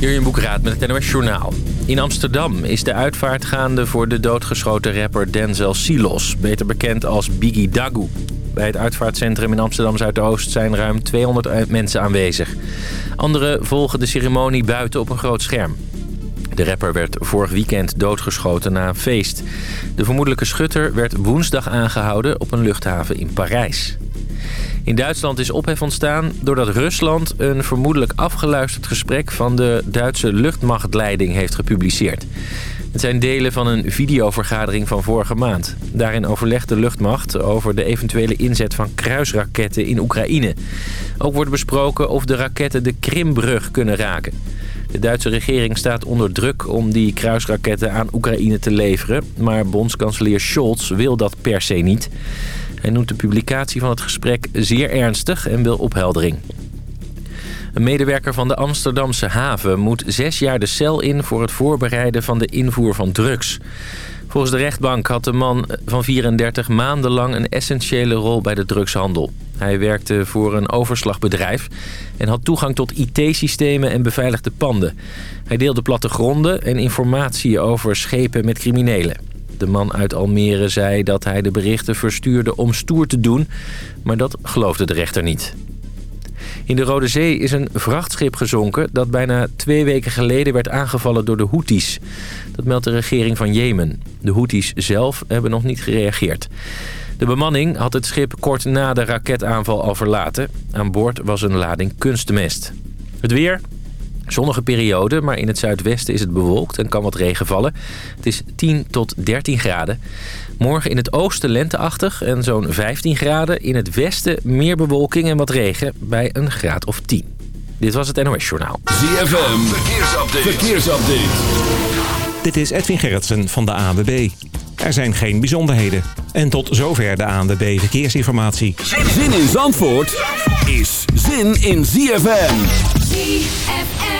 In Boekraad met het NOS Journaal. In Amsterdam is de uitvaart gaande voor de doodgeschoten rapper Denzel Silos. Beter bekend als Biggie Dagu. Bij het uitvaartcentrum in Amsterdam Zuidoost zijn ruim 200 mensen aanwezig. Anderen volgen de ceremonie buiten op een groot scherm. De rapper werd vorig weekend doodgeschoten na een feest. De vermoedelijke schutter werd woensdag aangehouden op een luchthaven in Parijs. In Duitsland is ophef ontstaan doordat Rusland een vermoedelijk afgeluisterd gesprek van de Duitse luchtmachtleiding heeft gepubliceerd. Het zijn delen van een videovergadering van vorige maand. Daarin overlegt de luchtmacht over de eventuele inzet van kruisraketten in Oekraïne. Ook wordt besproken of de raketten de Krimbrug kunnen raken. De Duitse regering staat onder druk om die kruisraketten aan Oekraïne te leveren. Maar bondskanselier Scholz wil dat per se niet. Hij noemt de publicatie van het gesprek zeer ernstig en wil opheldering. Een medewerker van de Amsterdamse haven moet zes jaar de cel in... voor het voorbereiden van de invoer van drugs. Volgens de rechtbank had de man van 34 maandenlang een essentiële rol bij de drugshandel. Hij werkte voor een overslagbedrijf en had toegang tot IT-systemen en beveiligde panden. Hij deelde plattegronden en informatie over schepen met criminelen. De man uit Almere zei dat hij de berichten verstuurde om stoer te doen, maar dat geloofde de rechter niet. In de Rode Zee is een vrachtschip gezonken dat bijna twee weken geleden werd aangevallen door de Houthis. Dat meldt de regering van Jemen. De Houthis zelf hebben nog niet gereageerd. De bemanning had het schip kort na de raketaanval al verlaten. Aan boord was een lading kunstmest. Het weer, Zonnige periode, maar in het zuidwesten is het bewolkt en kan wat regen vallen. Het is 10 tot 13 graden. Morgen in het oosten lenteachtig en zo'n 15 graden. In het westen meer bewolking en wat regen bij een graad of 10. Dit was het NOS Journaal. ZFM, verkeersupdate. verkeersupdate. Dit is Edwin Gerritsen van de ANWB. Er zijn geen bijzonderheden. En tot zover de ANWB Verkeersinformatie. Zin in Zandvoort is zin in ZFM. ZFM.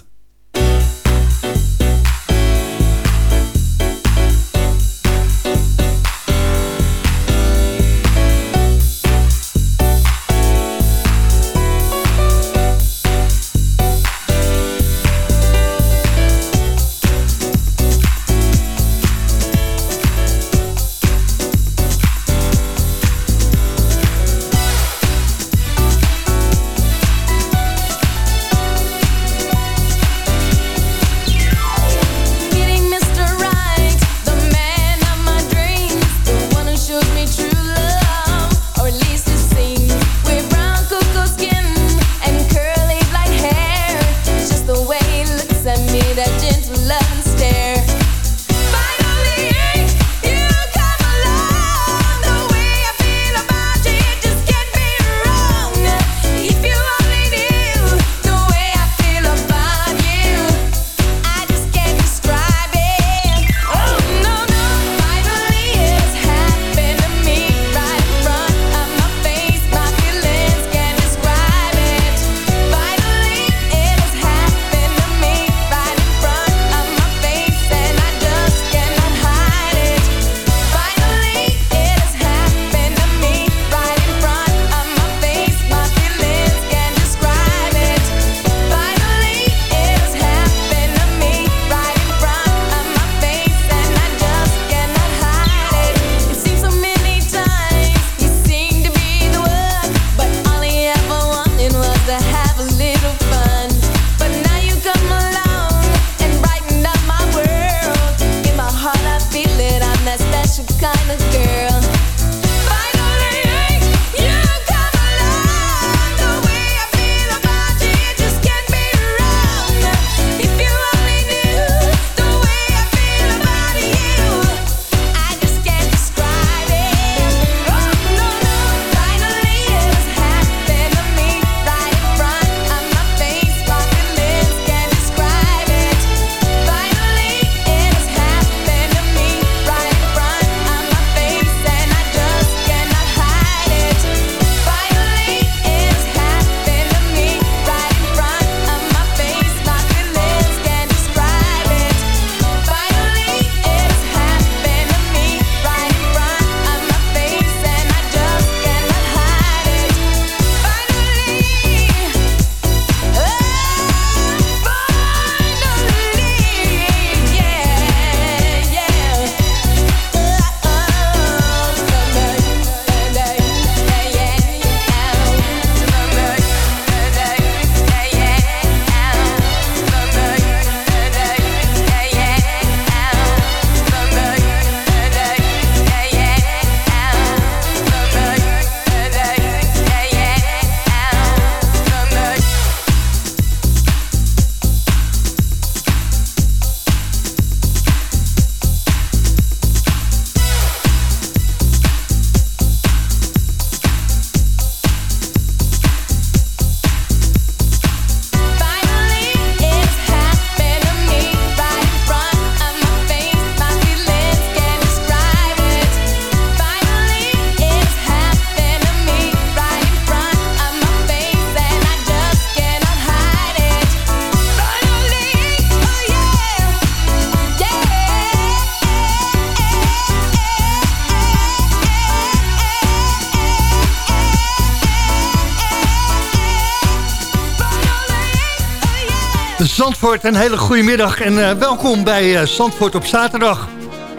Zandvoort, een hele goede middag en uh, welkom bij uh, Zandvoort op zaterdag.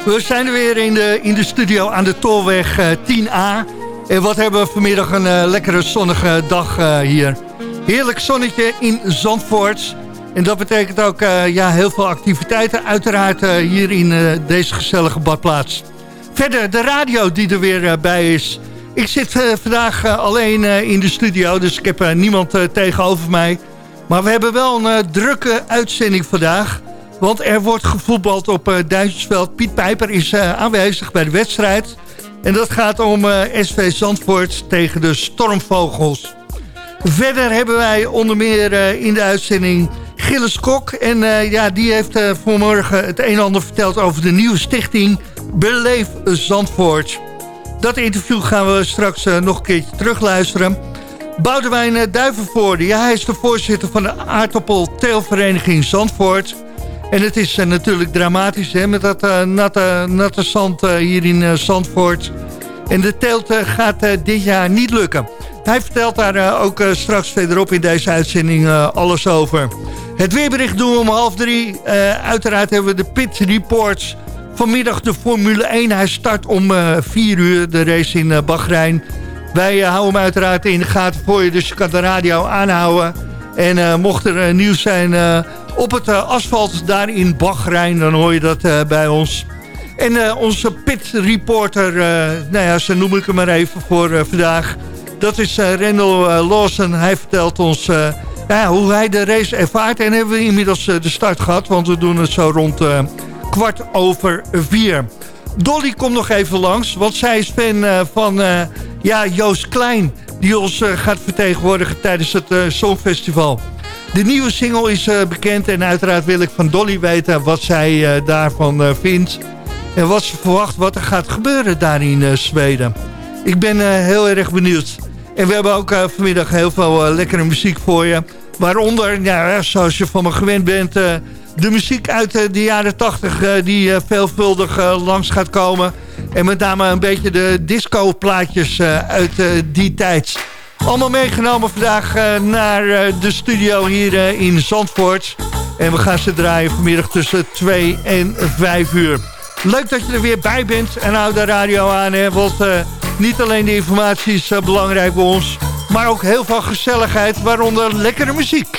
We zijn er weer in de, in de studio aan de Tolweg uh, 10A. En wat hebben we vanmiddag een lekkere zonnige dag hier. Heerlijk zonnetje in Zandvoort. En dat betekent ook ja, heel veel activiteiten uiteraard hier in deze gezellige badplaats. Verder de radio die er weer bij is. Ik zit vandaag alleen in de studio, dus ik heb niemand tegenover mij... Maar we hebben wel een uh, drukke uitzending vandaag. Want er wordt gevoetbald op uh, Duitsersveld. Piet Pijper is uh, aanwezig bij de wedstrijd. En dat gaat om SV Zandvoort tegen de Stormvogels. Verder hebben wij onder meer in de uitzending Gilles Kok. En ja, die heeft vanmorgen het een en ander verteld over de nieuwe stichting Beleef Zandvoort. Dat interview gaan we straks nog een keertje terugluisteren. Boudewijn eh, Duivenvoorde, ja, hij is de voorzitter van de aardappelteelvereniging Zandvoort. En het is uh, natuurlijk dramatisch hè, met dat uh, natte, natte zand hier in Zandvoort. En de teelt gaat dit jaar niet lukken. Hij vertelt daar ook straks verderop in deze uitzending alles over. Het weerbericht doen we om half drie. uiteraard hebben we de Pit Reports. Vanmiddag de Formule 1. Hij start om vier uur de race in Bahrein. Wij eh, houden hem uiteraard in de gaten voor je, dus je kan de radio aanhouden. En uh, mocht er uh, nieuws zijn uh, op het asfalt daar in Bahrein, dan hoor je dat bij ons. En onze pit reporter, nou ja, zo noem ik hem maar even voor vandaag. Dat is Randall Lawson. Hij vertelt ons ja, hoe hij de race ervaart. En hebben we inmiddels de start gehad, want we doen het zo rond kwart over vier. Dolly komt nog even langs, want zij is fan van ja, Joost Klein, die ons uh, gaat vertegenwoordigen tijdens het Songfestival. De nieuwe single is bekend en uiteraard wil ik van Dolly weten wat zij daarvan vindt. En wat ze verwacht wat er gaat gebeuren daar in Zweden. Ik ben heel erg benieuwd. En we hebben ook vanmiddag heel veel lekkere muziek voor je. Waaronder, ja, zoals je van me gewend bent... de muziek uit de jaren 80 die veelvuldig langs gaat komen... En met name een beetje de disco-plaatjes uh, uit die tijd. Allemaal meegenomen vandaag naar de studio hier in Zandvoort. En we gaan ze draaien vanmiddag tussen 2 en 5 uur. Leuk dat je er weer bij bent en hou de radio aan. Hè, want niet alleen de informatie is belangrijk voor ons... maar ook heel veel gezelligheid, waaronder lekkere muziek.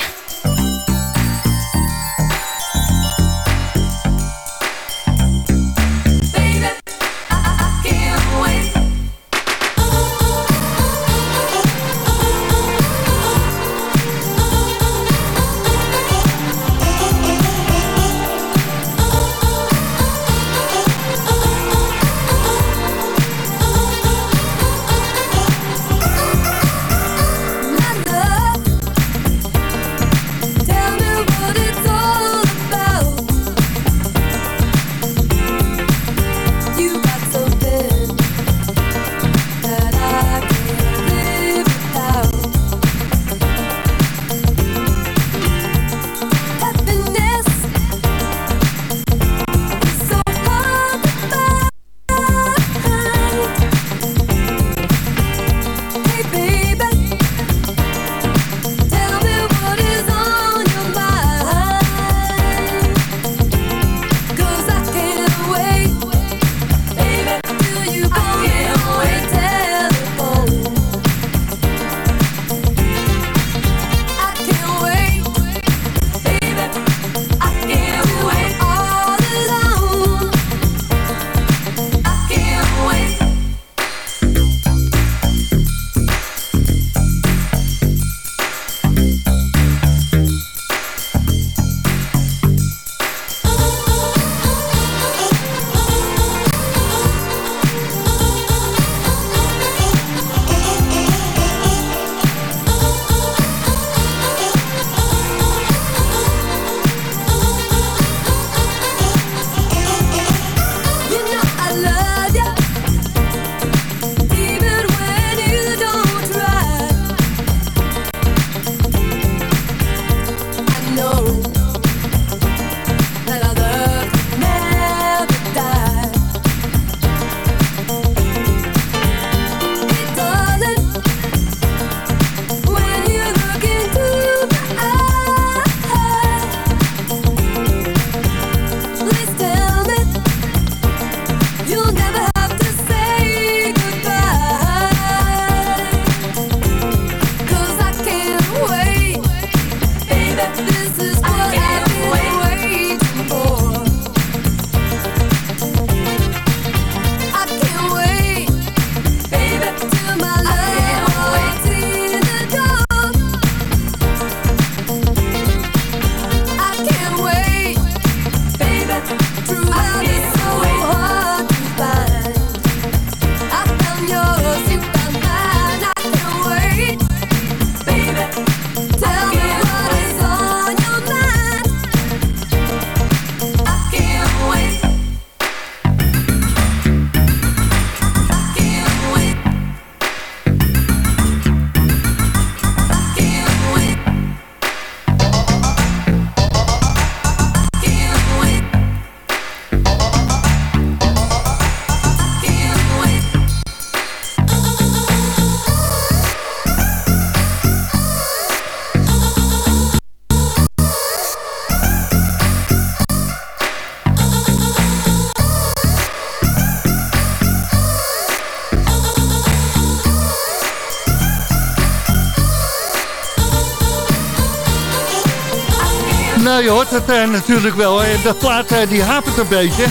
Het uh, natuurlijk wel. De plaat uh, die hapert een beetje.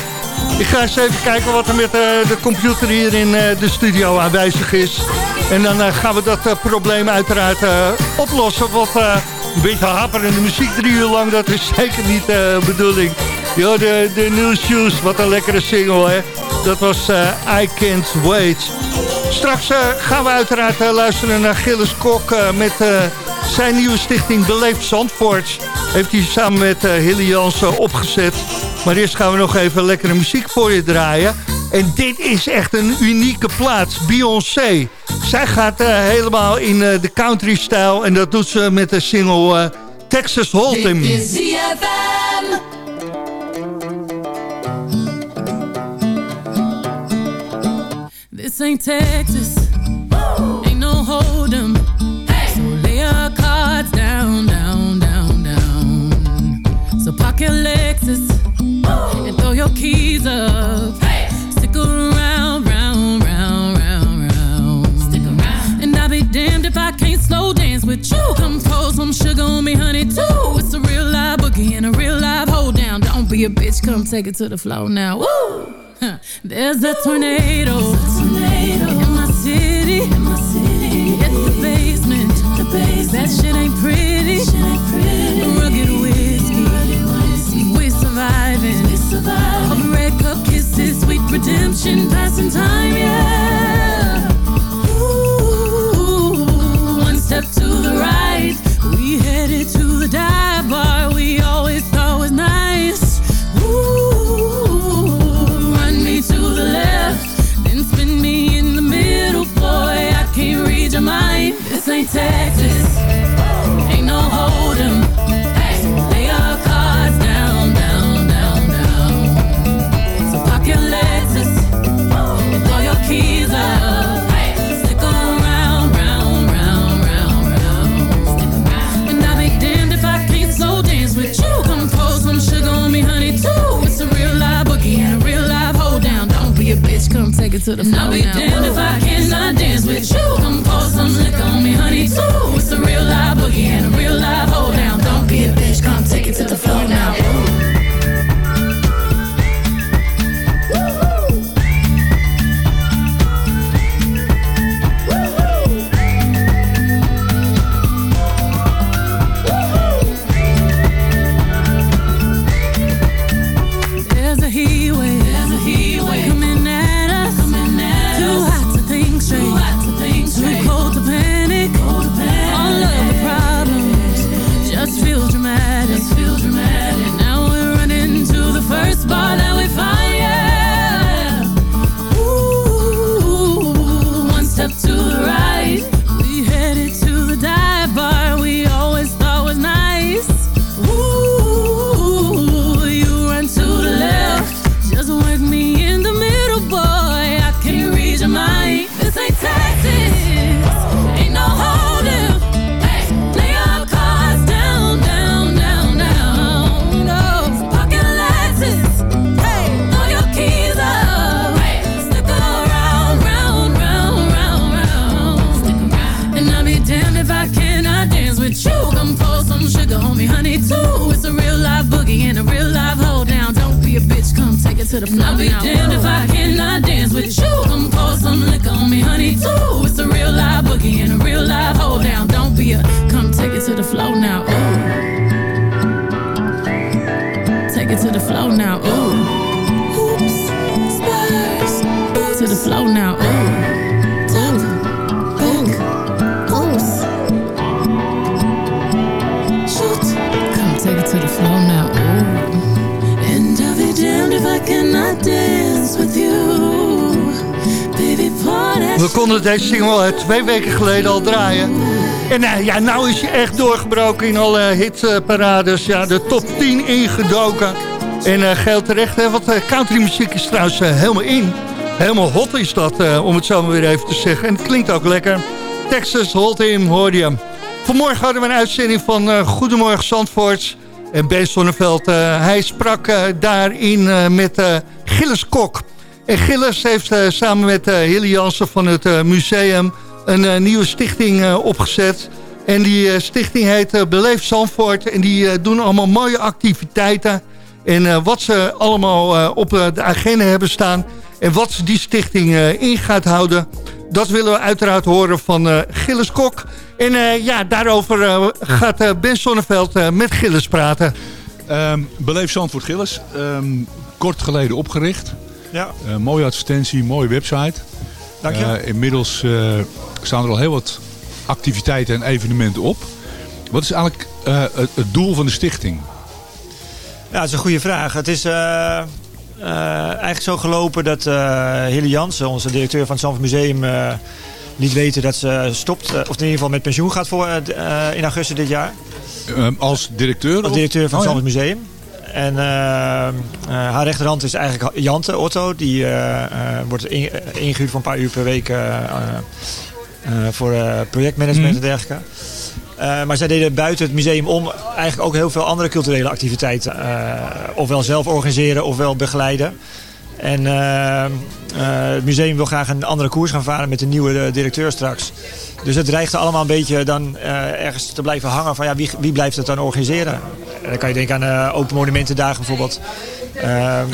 Ik ga eens even kijken wat er met de computer hier in de studio aanwezig is. En dan gaan we dat probleem uiteraard oplossen. Want een beetje haperende muziek drie uur lang, dat is zeker niet de bedoeling. Ja, de, de New Shoes, wat een lekkere single, hè. Dat was I Can't Wait. Straks gaan we uiteraard luisteren naar Gilles Kok met zijn nieuwe stichting Beleefd Zandvoort heeft hij samen met uh, Hilly Jansen opgezet. Maar eerst gaan we nog even lekkere muziek voor je draaien. En dit is echt een unieke plaats, Beyoncé. Zij gaat uh, helemaal in uh, de country-stijl en dat doet ze met de single Texas Hold'em. Dit is This ain't Texas, ain't no Hold'em. Cards down, down, down, down. So park your Lexus and throw your keys up. Hey. Stick around, round, round, round, round. Stick around. And I'll be damned if I can't slow dance with you. Come pour some sugar on me, honey, too. It's a real live boogie and a real live hold down. Don't be a bitch, come take it to the floor now. Woo! There's a tornado, There's a tornado. in my city. In my city. That shit ain't pretty. Rugged whiskey. We surviving. Red cup kisses, sweet redemption, passing time, yeah. Ooh, one step to the right. We headed to the dive bar we always thought was nice. Ooh, run me to the left, then spin me in the middle, boy. I can't read your mind. This ain't Texas. To the floor. I'll be damned if I cannot dance with you. Come pour some liquor on me, honey, too. To the floor now. Ooh. Take it to the floor now. Ooh. We konden deze single twee weken geleden al draaien. En uh, ja, nou is je echt doorgebroken in alle hitparades. Ja, de top 10 ingedoken. En uh, geld terecht, hè, want countrymuziek is trouwens helemaal in. Helemaal hot is dat, om het zo maar weer even te zeggen. En het klinkt ook lekker. Texas Hold'em hoorde je. Vanmorgen hadden we een uitzending van Goedemorgen Zandvoort... En Ben Sonneveld, uh, hij sprak daarin met Gilles Kok. En Gilles heeft samen met Hilly Jansen van het museum een nieuwe stichting opgezet. En die eh, stichting heet Beleef Zandvoort. En die doen allemaal mooie activiteiten. En wat ze allemaal op de agenda hebben staan... en wat die stichting in gaat houden... dat willen we uiteraard horen van Gilles Kok. En ja, daarover gaat Ben Sonneveld met Gilles praten. Um, Beleef Zandvoort Gilles. Um, kort geleden opgericht. Ja. mooie advertentie, mooie website. Dank je. inmiddels staan er al heel wat activiteiten en evenementen op. Wat is eigenlijk uh, het, het, doel van de stichting? Ja, dat is een goede vraag. Het is eigenlijk zo gelopen dat Hilly Jansen, onze directeur van het Zandvoort Museum, liet weten dat ze stopt, of in ieder geval met pensioen gaat voor, in augustus dit jaar. als directeur? Als directeur van het oh, Museum. En haar rechterhand is eigenlijk Jante Otto. Die wordt ingehuurd voor een paar uur per week eh, voor eh, projectmanagement en mhm. dergelijke. Uh, maar zij deden buiten het museum om eigenlijk ook heel veel andere culturele activiteiten. Uh, ofwel zelf organiseren ofwel begeleiden. En uh, het museum wil graag een andere koers gaan varen met de nieuwe directeur straks. Dus het dreigt allemaal een beetje dan ergens te blijven hangen van ja, wie, wie blijft het dan organiseren? En dan kan je denken aan Open Monumentendagen bijvoorbeeld.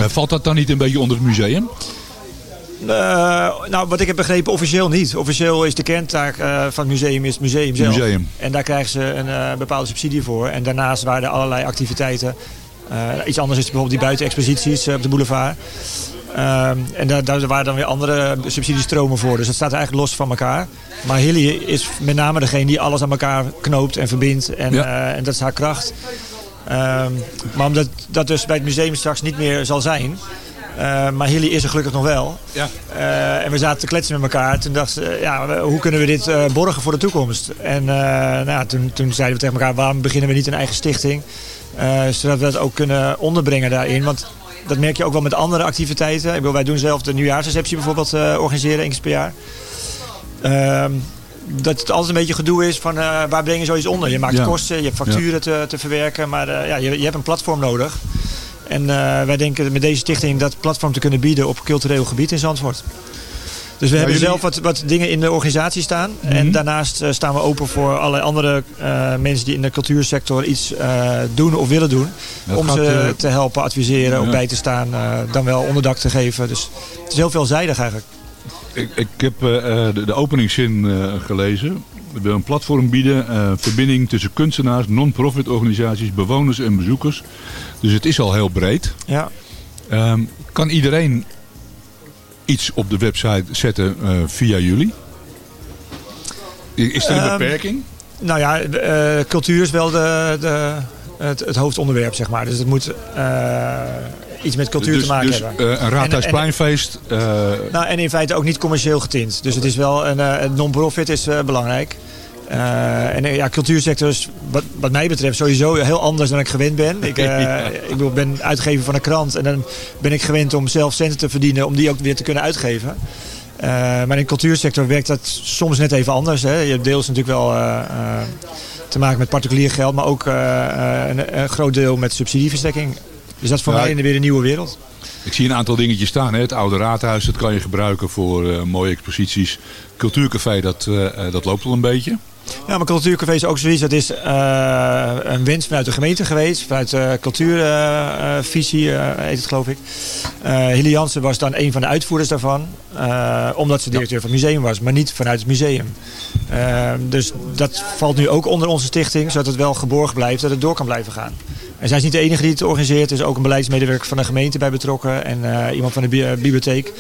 Valt dat dan niet een beetje onder het museum? Uh, nou, wat ik heb begrepen, officieel niet. Officieel is de kerntaak uh, van het museum is het museum zelf. Museum. En daar krijgen ze een uh, bepaalde subsidie voor. En daarnaast waren er allerlei activiteiten. iets anders is bijvoorbeeld die buitenexposities op de boulevard. en daar, daar waren dan weer andere subsidiestromen voor. Dus dat staat eigenlijk los van elkaar. Maar Hilly is met name degene die alles aan elkaar knoopt en verbindt. En, en dat is haar kracht. Um, maar omdat dat dus bij het museum straks niet meer zal zijn... Uh, maar Hilly is er gelukkig nog wel. Ja. Uh, en we zaten te kletsen met elkaar. Toen dachten we, ja, hoe kunnen we dit uh, borgen voor de toekomst? En nou, toen, toen zeiden we tegen elkaar, waarom beginnen we niet een eigen stichting? zodat we dat ook kunnen onderbrengen daarin. Want dat merk je ook wel met andere activiteiten. Ik bedoel, wij doen zelf de nieuwjaarsreceptie bijvoorbeeld organiseren, één keer per jaar. Ehm, dat het altijd een beetje gedoe is van waar breng je zoiets onder? Je maakt kosten, je hebt facturen te, te, verwerken, maar ja, je, je hebt een platform nodig. En uh, wij denken met deze stichting dat platform te kunnen bieden op cultureel gebied in Zandvoort. Dus we hebben zelf wat, wat dingen in de organisatie staan. Mm -hmm. En daarnaast uh, staan we open voor allerlei andere uh, mensen die in de cultuursector iets doen of willen doen. Dat om ze te helpen, adviseren, ja. ook bij te staan, dan wel onderdak te geven. Dus het is heel veelzijdig eigenlijk. Ik, ik heb de, de openingszin gelezen. We willen een platform bieden, verbinding tussen kunstenaars, non-profit organisaties, bewoners en bezoekers. Dus het is al heel breed. Ja. Um, kan iedereen iets op de website zetten uh, via jullie? Is er een um, beperking? Nou ja, uh, cultuur is wel de, de, het, het, hoofdonderwerp, zeg maar. Dus het moet uh, iets met cultuur dus, te maken dus, hebben. een raadhuispleinfeest. nou, en in feite ook niet commercieel getint. Dus het is wel een non-profit is belangrijk. Uh, en ja, cultuursector is wat, wat, mij betreft sowieso heel anders dan ik gewend ben. Ik, uh, ik ben uitgever van een krant en dan ben ik gewend om zelf centen te verdienen om die ook weer te kunnen uitgeven. Uh, maar in de cultuursector werkt dat soms net even anders. Hè. Je hebt deels natuurlijk wel te maken met particulier geld, maar ook een, een, groot deel met subsidieverstrekking. Dus dat is voor ja, mij weer een nieuwe wereld. Ik zie een aantal dingetjes staan. Hè. Het oude raadhuis, dat kan je gebruiken voor mooie exposities. Cultuurcafé, dat, dat loopt al een beetje. Ja, maar Cultuurcafé is ook zoiets. Dat is uh, een wens vanuit de gemeente geweest. Vanuit de cultuurvisie uh, heet het geloof ik. Hilly Jansen was dan een van de uitvoerders daarvan. omdat ze directeur van het museum was. Maar niet vanuit het museum. dus dat valt nu ook onder onze stichting. Zodat het wel geborgd blijft. Dat het door kan blijven gaan. En zij is niet de enige die het organiseert. Er is ook een beleidsmedewerker van de gemeente bij betrokken. En iemand van de bibliotheek.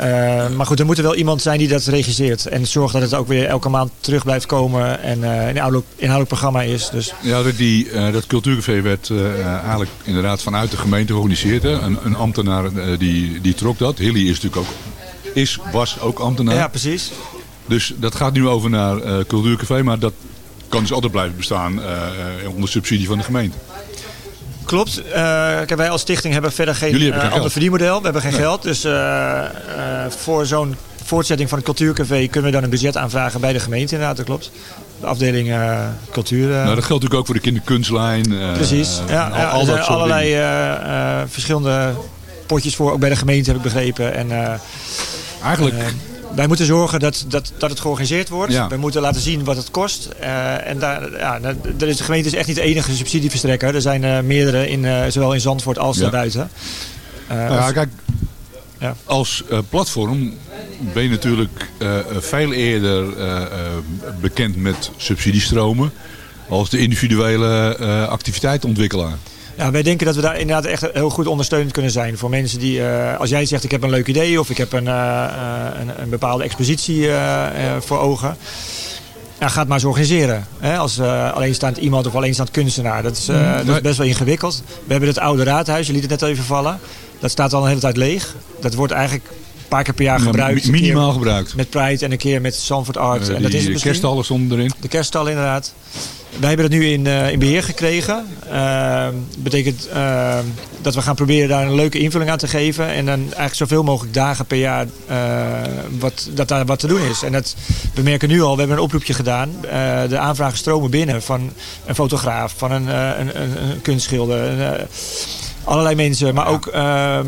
Uh, maar goed, er moet er wel iemand zijn die dat regisseert. En zorgt dat het ook weer elke maand terug blijft komen. En uh, een inhoudelijk, inhoudelijk programma is. Dus. Ja, die, uh, dat cultuurcafé werd eigenlijk inderdaad vanuit de gemeente georganiseerd. Hè? Een, een ambtenaar die, die trok dat. Hilly is natuurlijk ook, is, was ook ambtenaar. Ja, precies. Dus dat gaat nu over naar cultuurcafé. Maar dat kan dus altijd blijven bestaan onder subsidie van de gemeente. Klopt. Uh, wij als stichting hebben verder geen, Jullie hebben uh, ander verdienmodel. We hebben geen geld. Dus uh, voor zo'n voortzetting van het cultuurcafé kunnen we dan een budget aanvragen bij de gemeente. Inderdaad, dat klopt. De afdeling cultuur. nou, dat geldt natuurlijk ook voor de kinderkunstlijn. Precies. Ja, al, er allerlei verschillende potjes voor, ook bij de gemeente heb ik begrepen. En, Eigenlijk wij moeten zorgen dat, dat, dat het georganiseerd wordt. Ja. We moeten laten zien wat het kost. Eh, en daar, ja, daar is de gemeente is echt niet de enige subsidieverstrekker. Er zijn eh, meerdere, in, eh, zowel in Zandvoort als Ja. daarbuiten. Nou ja, kijk, Ja. als platform ben je natuurlijk veel eerder bekend met subsidiestromen als de individuele activiteitenontwikkelaar. Ja, wij denken dat we daar inderdaad echt heel goed ondersteunend kunnen zijn. Voor mensen die, eh, als jij zegt ik heb een leuk idee of ik heb een, eh, eh, een, een bepaalde expositie voor ogen. Ja, ga het maar eens organiseren. Hè? Als alleenstaand iemand of alleenstaand kunstenaar. Dat is, dat Nee. is best wel ingewikkeld. We hebben het oude raadhuis, je liet het net even vallen. Dat staat al een hele tijd leeg. Dat wordt eigenlijk paar keer per jaar gebruikt. Minimaal gebruikt. Met Pride en een keer met Sanford Art. En dat is misschien. kerststallen stonden erin. De kerststal inderdaad. Wij hebben het nu in, eh, in beheer gekregen. Dat betekent eh, dat we gaan proberen daar een leuke invulling aan te geven. En dan eigenlijk zoveel mogelijk dagen per jaar eh, wat, dat daar wat te doen is. En dat, we merken nu al, we hebben een oproepje gedaan. Eh, de aanvragen stromen binnen van een fotograaf, van een, een, een, een kunstschilder. allerlei mensen. Maar ook ehm,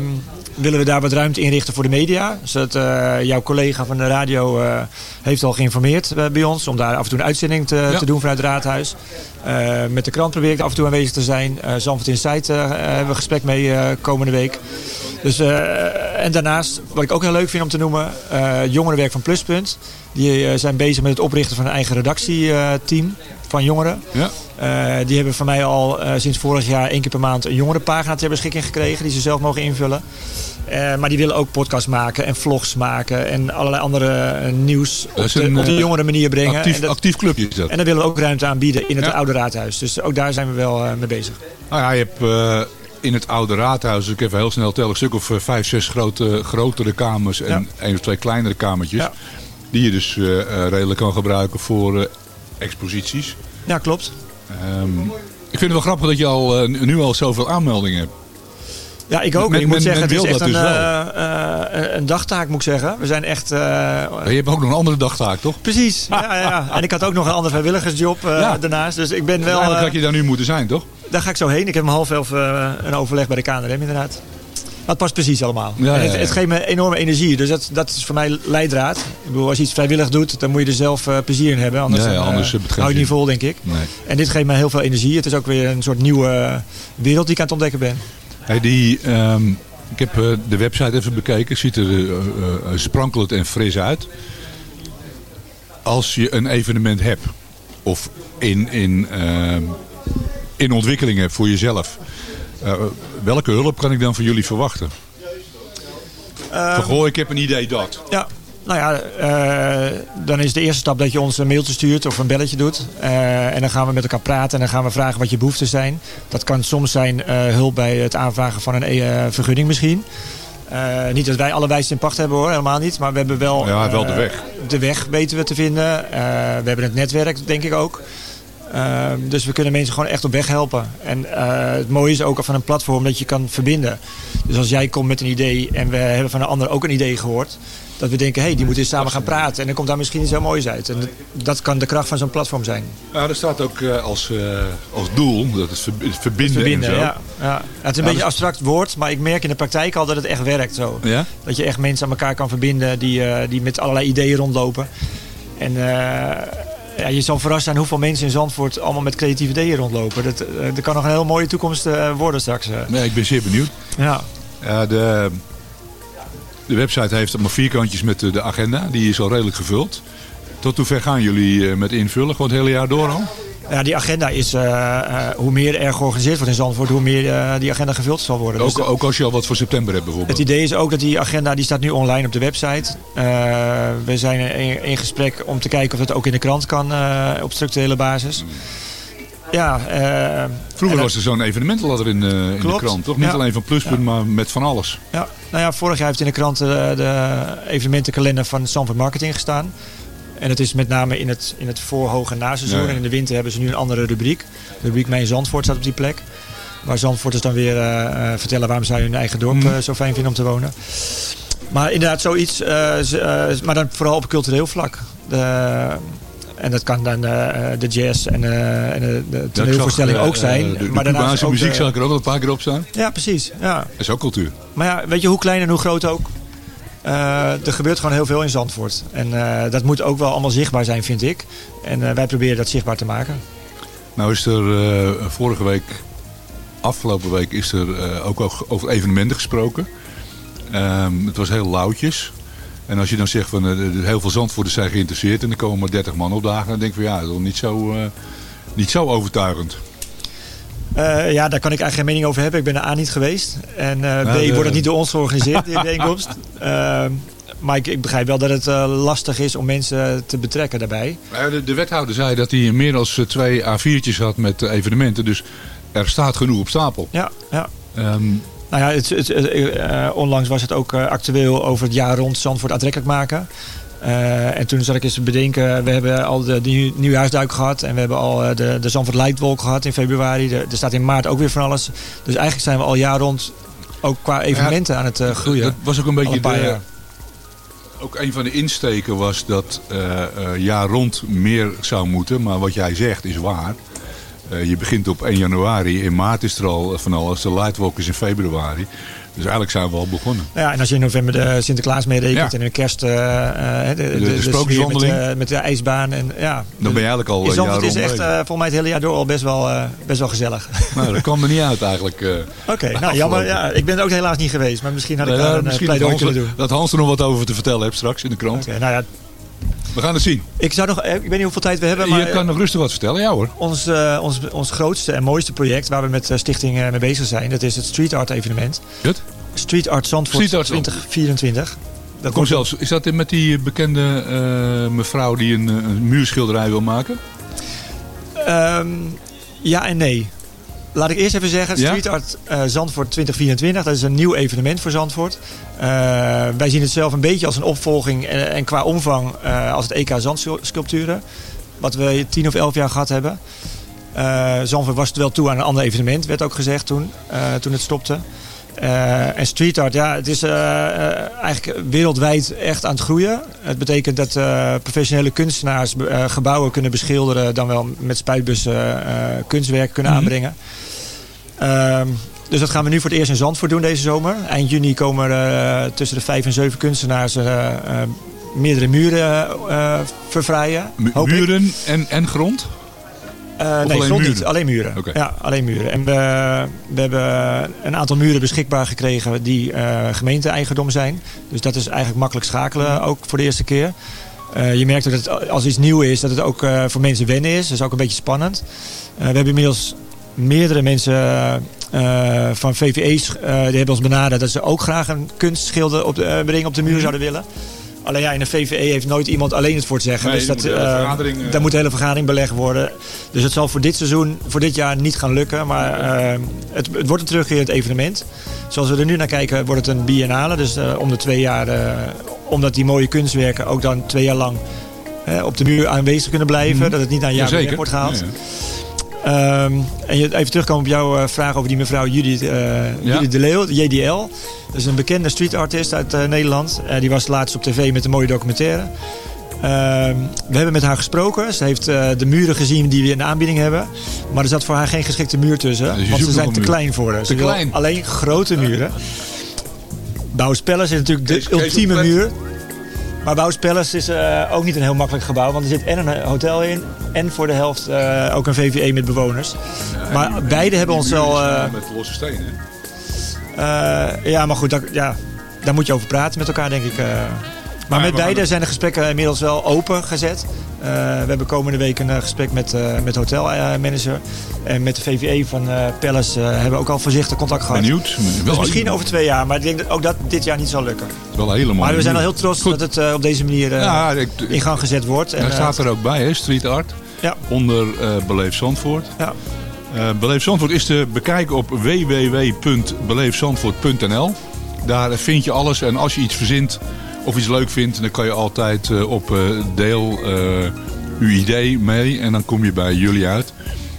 willen we daar wat ruimte inrichten voor de media. Zodat eh, jouw collega van de radio eh, heeft al geïnformeerd eh, bij ons. Om daar af en toe een uitzending te, Ja. te doen vanuit het raadhuis. Eh, met de krant probeer ik af en toe aanwezig te zijn. Uh, Zandvoort Insight eh, hebben we een gesprek mee komende week. Dus, en daarnaast, wat ik ook heel leuk vind om te noemen, jongerenwerk van Pluspunt. Die zijn bezig met het oprichten van een eigen redactieteam van jongeren. Ja. Die hebben van mij al sinds vorig jaar één keer per maand een jongerenpagina ter beschikking gekregen. Die ze zelf mogen invullen. Eh, maar die willen ook podcasts maken en vlogs maken. En allerlei andere eh, nieuws op de, een, op de eh, jongere manier brengen. Actief, en, dat, actief clubje is dat. en daar willen we ook ruimte aan bieden in het Ja. oude raadhuis. Dus ook daar zijn we wel mee bezig. Nou ja, je hebt in het oude raadhuis, ik even heel snel tellen, een stuk of vijf, zes grote, grotere kamers en één of twee kleinere kamertjes. Ja. Die je dus redelijk kan gebruiken voor exposities. Ja, klopt. Ehm, ik vind het wel grappig dat je al, nu al zoveel aanmeldingen hebt. Ja, ik ook. Ik moet men- zeggen, men het is echt een, dus wel. eh, eh, een dagtaak, moet ik zeggen. We zijn echt... eh, je hebt ook nog een andere dagtaak, toch? Precies, ja, ja, ja. En ik had ook nog een andere vrijwilligersjob eh, Ja. daarnaast. Dus ik ben wel... Eigenlijk eh, had je daar nu moeten zijn, toch? Daar ga ik zo heen. Ik heb om half elf eh, een overleg bij de KNRM inderdaad. Dat past precies allemaal. Ja, ja, ja. het geeft me enorme energie. Dus dat, dat is voor mij leidraad. Ik bedoel, als je iets vrijwillig doet, dan moet je er zelf eh, plezier in hebben. Anders, dan, eh, anders hou je niet vol, denk ik. Nee. En dit geeft me heel veel energie. Het is ook weer een soort nieuwe eh, wereld die ik aan het ontdekken ben. Hey, die, ehm, ik heb eh, de website even bekeken. Ziet er eh, sprankelend en fris uit. Als je een evenement hebt. Of in, in, ehm, in ontwikkeling hebt voor jezelf. welke hulp kan ik dan van jullie verwachten? Van, goh, ik heb een idee dat. Ja, nou ja, eh, dan is de eerste stap dat je ons een mailtje stuurt of een belletje doet. Eh, en dan gaan we met elkaar praten en dan gaan we vragen wat je behoeften zijn. Dat kan soms zijn eh, hulp bij het aanvragen van een vergunning misschien. Niet dat wij alle wijs in pacht hebben hoor, helemaal niet. Maar we hebben wel... Ja, wel de weg. De weg weten we te vinden. We hebben het netwerk denk ik ook. Dus we kunnen mensen gewoon echt op weg helpen. En het mooie is ook van een platform dat je kan verbinden. Dus als jij komt met een idee en we hebben van een ander ook een idee gehoord. Dat we denken, hé, hey, die moeten eens samen gaan praten. En dan komt daar misschien iets heel moois uit. En dat, dat kan de kracht van zo'n platform zijn. Ja, er staat ook eh, als, eh, als doel, dat is ver- verbinden, Verbinden, en zo. ja, ja. Het is een Ja, beetje dus- een abstract woord, maar ik merk in de praktijk al dat het echt werkt zo. Ja? Dat je echt mensen aan elkaar kan verbinden die, eh, die met allerlei ideeën rondlopen. En ja, je zal verrast zijn hoeveel mensen in Zandvoort allemaal met creatieve ideeën rondlopen. Dat, dat kan nog een heel mooie toekomst worden straks. Nee, ik ben zeer benieuwd. Ja. Ja, de, de website heeft maar vierkantjes met de, agenda. Die is al redelijk gevuld. Tot hoe ver gaan jullie eh, met invullen? Gewoon het hele jaar door al? Ja, die agenda is, eh, eh, hoe meer er georganiseerd wordt in Zandvoort, hoe meer die agenda gevuld zal worden. Ook, Dus ook als je al wat voor september hebt bijvoorbeeld. het idee is ook dat die agenda, die staat nu online op de website. We zijn in, in gesprek om te kijken of het ook in de krant kan op structurele basis. Ja, eh, Vroeger was er zo'n evenementenladder in, eh, in de krant. Toch niet Ja. alleen van Pluspunt, maar met van alles. Ja, nou ja, vorig jaar heeft in de krant de, de evenementenkalender van Sanford Marketing gestaan. En het is met name in het, in het voor-, hoog- en naseizoen. Ja. En in de winter hebben ze nu een andere rubriek. De rubriek Mijn Zandvoort staat op die plek. Waar Zandvoorters dan weer eh, eh, vertellen waarom zij hun eigen dorp Mhm. eh, zo fijn vinden om te wonen. Maar inderdaad zoiets, eh, eh, maar dan vooral op cultureel vlak. De, en dat kan dan eh, de jazz en, eh, en de, de toneelvoorstelling ook eh, zijn. De, de maar daarnaast Cubaanse muziek de- zal ik er ook al een paar keer op staan. Ja, precies. Ja. Dat is ook cultuur. Maar ja, weet je hoe klein en hoe groot ook? Eh, er gebeurt gewoon heel veel in Zandvoort. En eh, dat moet ook wel allemaal zichtbaar zijn, vind ik. En eh, wij proberen dat zichtbaar te maken. Nou is er eh, vorige week, afgelopen week, is er eh, ook over evenementen gesproken. Ehm, het was heel lauwtjes. En als je dan zegt van eh, heel veel Zandvoorters zijn geïnteresseerd en er komen maar 30 man opdagen, dan denk ik van ja, dat is niet zo, eh, niet zo overtuigend. Eh, ja, daar kan ik eigenlijk geen mening over hebben. Ik ben er A niet geweest. En B, Nou, de- wordt het niet door ons georganiseerd, die bijeenkomst. Eh, maar ik, ik begrijp wel dat het lastig is om mensen te betrekken daarbij. De, de wethouder zei dat hij meer dan twee A4'tjes had met evenementen. Dus er staat genoeg op stapel. Ja, ja. Ehm, Nou ja, het, het, het, eh, onlangs was het ook eh, actueel over het jaar rond Zandvoort aantrekkelijk maken. Eh, en toen zat ik eens te bedenken, we hebben al de, de nieuw- nieuwjaarsduik gehad en we hebben al de, de Zandvoort Lightwalk gehad in februari. Er staat in maart ook weer van alles. Dus eigenlijk zijn we al jaar rond ook qua evenementen aan het groeien. Dat was ook een beetje een paar de, jaar. ook een van de insteken was dat jaar rond meer zou moeten. Maar wat jij zegt is waar. Eh, je begint op 1 januari. In maart is er al van alles. De Lightwalk is in februari. Dus eigenlijk zijn we al begonnen. Ja, en als je in november de Sinterklaas meerekent Ja. en de kerst, eh, eh, de, de, de, sfeer met, met de ijsbaan. En, ja, Dan ben je eigenlijk al jaar Zandvoort is echt eh, volgens mij het hele jaar door al best wel, eh, best wel gezellig. Nou, dat kwam er niet uit eigenlijk. eh. Oké, nou jammer. Ja, ik ben er ook helaas niet geweest, maar misschien had ik Nou daar ja, een pleidooi kunnen doen. dat Hans er nog wat over te vertellen heeft straks in de krant. Oké, nou ja, We gaan het zien. ik zou nog, eh, ik weet niet hoeveel tijd we hebben, maar je kan nog rustig wat vertellen, ja hoor. ons, eh, ons, ons grootste en mooiste project waar we met de stichting eh, mee bezig zijn, dat is het Street Art evenement. Gut? Street Art Zandvoort Street Art Zandvoort. 2024. Dat Kom komt zelfs, is dat met die bekende eh, mevrouw die een, een muurschilderij wil maken? Ehm, ja en nee. Laat ik eerst even zeggen, Ja? Street Art eh, Zandvoort 2024, dat is een nieuw evenement voor Zandvoort. Eh, wij zien het zelf een beetje als een opvolging en, en qua omvang eh, als het EK Zandsculpturen. Wat we tien of elf jaar gehad hebben. Zandvoort was het wel toe aan een ander evenement, werd ook gezegd toen, toen het stopte. Eh, en street art, ja, het is eh, eh, eigenlijk wereldwijd echt aan het groeien. Het betekent dat professionele kunstenaars gebouwen kunnen beschilderen, dan wel met spuitbussen kunstwerk kunnen Mhm. aanbrengen. Ehm, dus dat gaan we nu voor het eerst in Zandvoort doen deze zomer. Eind juni komen er tussen de vijf en zeven kunstenaars meerdere muren vervrijen. Mu- muren en, en grond? Eh, nee, alleen grond muren? niet. Alleen muren. Ja, alleen muren. En we, we hebben een aantal muren beschikbaar gekregen die eh gemeente-eigendom zijn. Dus dat is eigenlijk makkelijk schakelen, ook voor de eerste keer. Eh, je merkt ook dat het, als iets nieuw is, dat het ook voor mensen wennen is. Dat is ook een beetje spannend. We hebben inmiddels meerdere mensen van VVE's, die hebben ons benaderd dat ze ook graag een kunstschilder op de, brengen op de muur zouden willen. Alleen ja, in een VVE heeft nooit iemand alleen het voor te zeggen. Nee, dus dat, moet een hele vergadering, eh, daar moet hele vergadering belegd worden. Dus het zal voor dit seizoen, voor dit jaar niet gaan lukken. Maar eh, het, het wordt een terugkerend evenement. Zoals we er nu naar kijken, wordt het een biennale. Dus om de twee jaar, omdat die mooie kunstwerken ook dan twee jaar lang op de muur aanwezig kunnen blijven. Dat het niet na een jaar wordt gehaald. Ja. Ehm, en je- even terugkomen op jouw eh, vraag over die mevrouw Judith, eh Judith de Leeuw, JDL. Dat is een bekende street artist uit eh, Nederland. Die was laatst op tv met een mooie documentaire. Ehm, we hebben met haar gesproken. Ze heeft de muren gezien die we in de aanbieding hebben. Maar er zat voor haar geen geschikte muur tussen. dus want ze zijn te muur. klein voor haar. Te klein. alleen grote muren. Palace is natuurlijk de Kees- ultieme muur. Maar Bouwers Palace is eh, ook niet een heel makkelijk gebouw. Want er zit en een hotel in. En voor de helft eh, ook een VVE met bewoners. maar die- beide hebben ons wel... eh, Met losse stenen. hè? ja, maar goed, daar, ja, daar moet je over praten met elkaar, denk ik. Maar met beide zijn de gesprekken inmiddels wel open gezet. Eh, we hebben komende week een eh, gesprek met, eh met de hotelmanager. en met de VVE van eh Palace hebben we ook al voorzichtig contact gehad. Benieuwd. Dus misschien over twee jaar, maar ik denk dat ook dat dit jaar niet zal lukken. wel een hele mooie Maar we zijn al heel trots Goed. dat het op deze manier Ja, ik, in gang gezet wordt. En, daar staat er ook bij, hè, street art. Ja. Onder Beleef Zandvoort. Ja. Beleef Zandvoort is te bekijken op www.beleefzandvoort.nl. Daar vind je alles en als je iets verzint of iets leuk vindt, dan kan je altijd eh, op eh, deel eh, uw idee mee en dan kom je bij jullie uit.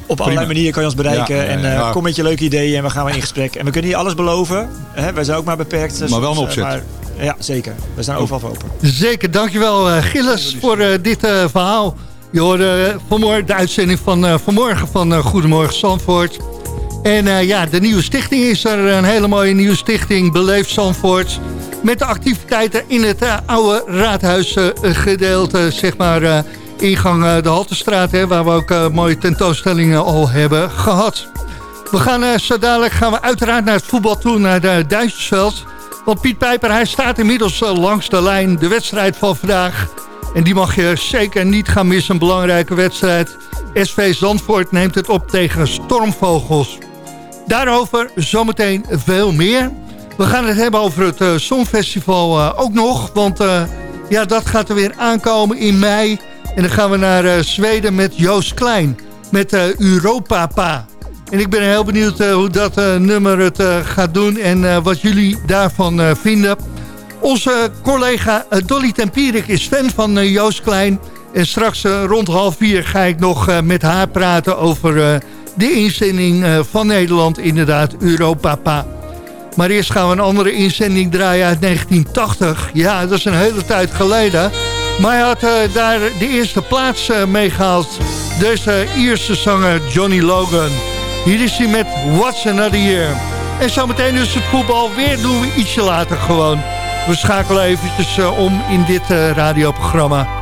Op allerlei manieren kan je ons bereiken. Ja, ja, en eh, ja. kom met je leuke ideeën en we gaan weer in gesprek. En we kunnen niet alles beloven. Hè? Wij zijn ook maar beperkt. eh, Maar wel een opzet. maar- ja, zeker. We zijn overal voor open. Zeker, dankjewel eh Gilles voor eh, dit eh, verhaal. Je hoorde eh, vanmorgen de uitzending van eh, vanmorgen van eh, Goedemorgen Zandvoort. En uh, ja, de nieuwe stichting is er. Een hele mooie nieuwe stichting, Beleef Zandvoort. Met de activiteiten in het uh, oude raadhuisgedeelte, zeg maar... ingang de Haltestraat, hè, waar we ook mooie tentoonstellingen al hebben gehad. We gaan zo dadelijk gaan we uiteraard naar het voetbal toe, naar de Duitsersveld. Want Piet Pijper, hij staat inmiddels langs de lijn. De wedstrijd van vandaag en die mag je zeker niet gaan missen. Een belangrijke wedstrijd. SV Zandvoort neemt het op tegen Stormvogels. Daarover zometeen veel meer. We gaan het hebben over het uh, Songfestival uh, ook nog. Want uh, ja, dat gaat er weer aankomen in mei. En dan gaan we naar Zweden met Joost Klein. Met Europapa. En ik ben heel benieuwd hoe dat nummer het gaat doen. En wat jullie daarvan vinden. Onze collega eh, Dolly Tempierik is fan van eh, Joost Klein. En straks eh, rond half vier ga ik nog met haar praten over de inzending van Nederland. Inderdaad, Europapa. Maar eerst gaan we een andere inzending draaien uit 1980. Ja, dat is een hele tijd geleden. Maar hij had daar de eerste plaats uh, meegehaald. Deze Ierse zanger Johnny Logan. Hier is hij met What's Another Year. En zometeen dus het voetbal weer doen we ietsje later gewoon. We schakelen eventjes om in dit radioprogramma.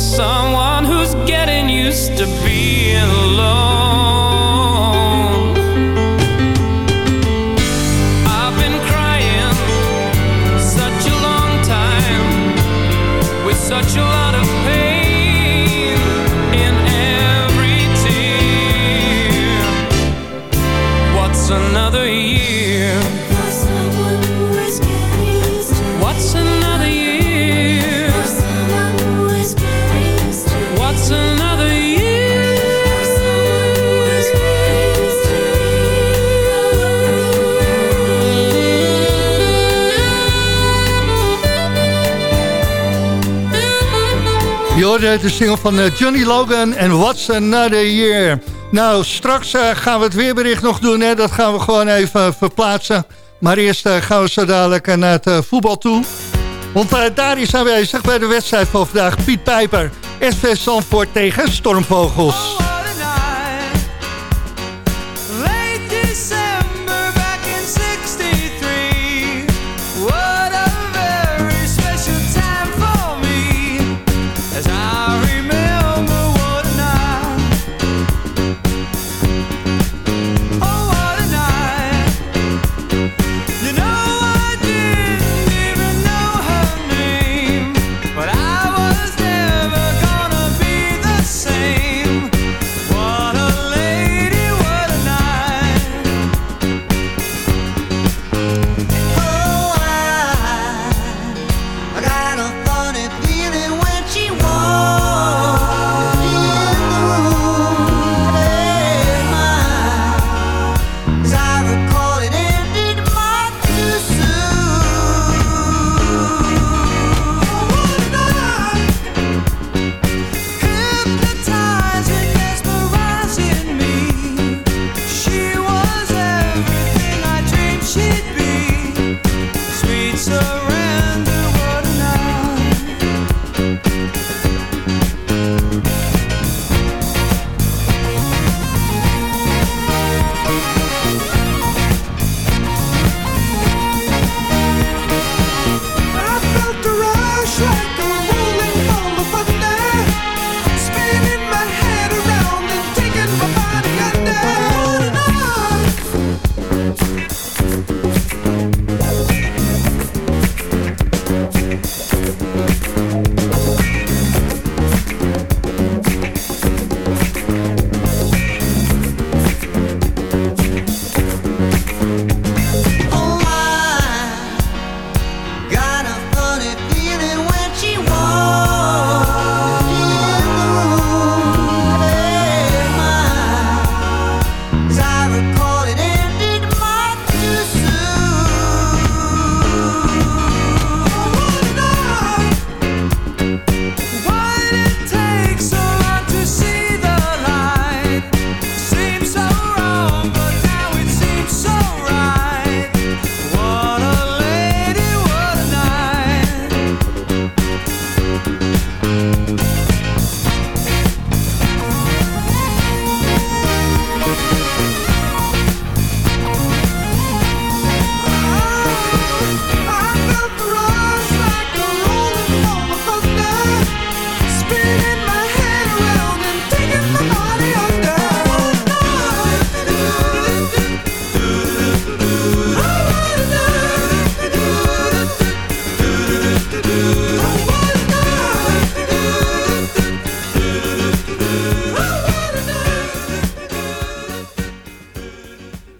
Someone who's getting used to being alone. Hoorde de single van eh, Johnny Logan en What's Another Year. Nou, straks uh, gaan we het weerbericht nog doen. Hè? Dat gaan we gewoon even verplaatsen. Maar eerst gaan we zo dadelijk naar het voetbal toe. Want daar is aanwezig bij de wedstrijd van vandaag Piet Pijper. SV Zandvoort tegen Stormvogels.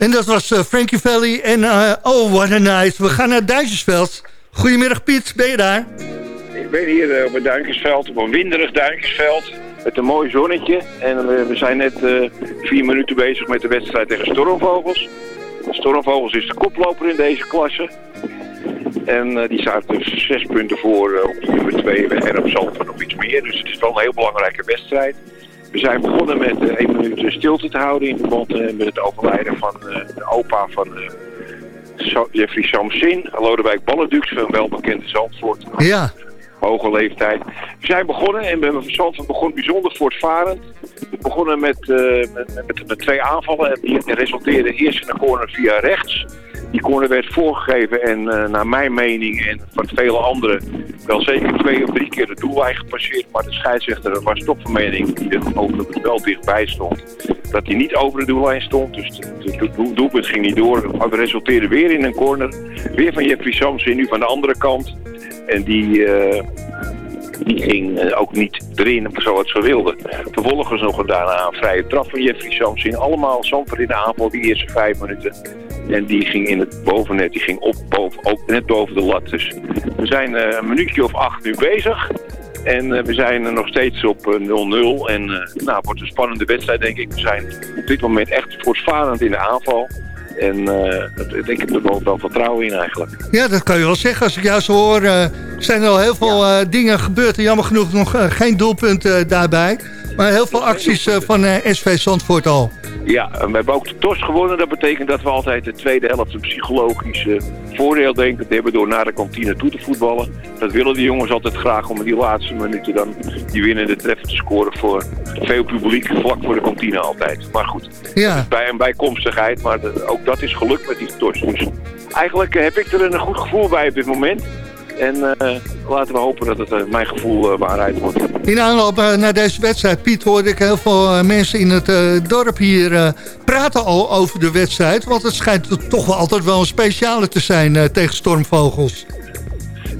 En dat was uh, Frankie Valley en uh, Oh, what a night. We gaan naar Duitsersveld. Goedemiddag Piet, ben je daar? Ik ben hier uh, op het Duinkensveld, op een winderig Duinkensveld. Met een mooi zonnetje. En we zijn net vier minuten bezig met de wedstrijd tegen Stormvogels. Stormvogels is de koploper in deze klasse. En die staat dus zes punten voor op nummer 2 en op Zandvoort nog iets meer. Dus het is wel een heel belangrijke wedstrijd. We zijn begonnen met uh, één minuut stilte te houden in verband uh, met het overlijden van uh, de opa van Jeffrey Samsin, Lodewijk Balledux, een welbekende Zandvoort. Ja. Hoge leeftijd. We zijn begonnen en we van begon bijzonder voortvarend. We begonnen met, met, met, met, twee aanvallen en die resulteerden eerst in een corner via rechts. Die corner werd voorgegeven en uh, naar mijn mening en van vele anderen wel zeker twee of drie keer de doellijn gepasseerd. Maar de scheidsrechter was toch van mening, die er overigens wel dichtbij stond, dat hij niet over de doellijn stond. Dus het doelpunt ging niet door. Het resulteerde weer in een corner. Weer van Jeffrey Samson, nu van de andere kant. En die, uh, die ging uh, ook niet erin zoals ze wilden. Vervolgens nog daarna een vrije trap van Jeffrey Samson. Allemaal Zandvoort in de aanval, die eerste vijf minuten. En die ging in het bovennet, die ging op, boven, net boven de lat. Dus we zijn uh, een minuutje of acht nu bezig. En uh, we zijn nog steeds op 0-0. Uh, en nou, het wordt een spannende wedstrijd, denk ik. We zijn op dit moment echt voortvarend in de aanval. En uh, ik heb er wel, wel vertrouwen in eigenlijk. Ja, dat kan je wel zeggen. Als ik jou zo hoor, uh, zijn er al heel veel ja. uh, dingen gebeurd. En jammer genoeg nog geen doelpunt daarbij. Maar heel veel acties van SV Zandvoort al. Ja, en we hebben ook de TOS gewonnen. Dat betekent dat we altijd de tweede helft een psychologisch voordeel denken te hebben door naar de kantine toe te voetballen. Dat willen de jongens altijd graag om in die laatste minuten dan die winnende treffer te scoren voor veel publiek vlak voor de kantine altijd. Maar goed, ja. bij een bijkomstigheid, maar ook dat is gelukt met die TOS. Dus eigenlijk heb ik er een goed gevoel bij op dit moment. En uh, laten we hopen dat het uh, mijn gevoel uh, waarheid wordt. In aanloop naar deze wedstrijd, Piet, hoorde ik heel veel mensen in het dorp hier praten al over de wedstrijd. Want het schijnt toch wel altijd wel een speciale te zijn tegen stormvogels.